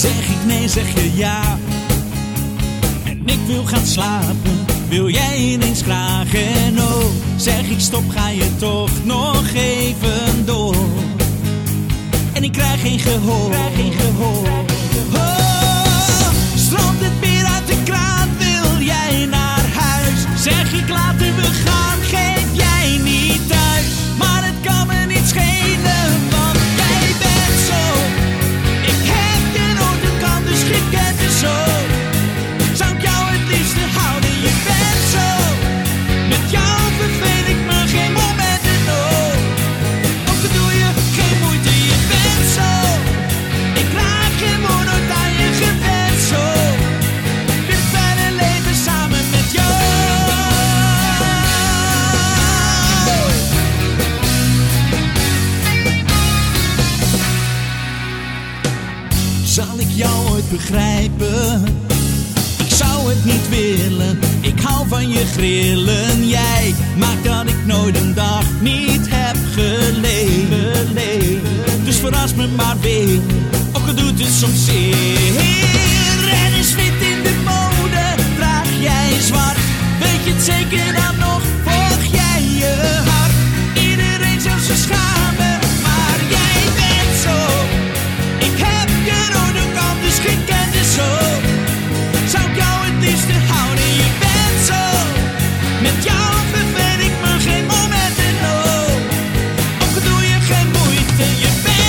Zeg ik nee, zeg je ja. En ik wil gaan slapen, wil jij ineens graag oh. Zeg ik stop, ga je toch nog even door. En ik krijg geen gehoor, krijg geen gehoor. Oh, het bier uit de kraan, wil jij naar huis? Zeg ik laten we gaan, Zal ik jou ooit begrijpen? Ik zou het niet willen, ik hou van je grillen. Jij maakt dat ik nooit een dag niet heb geleden. Dus verras me maar weer, ook al doet het soms zeer.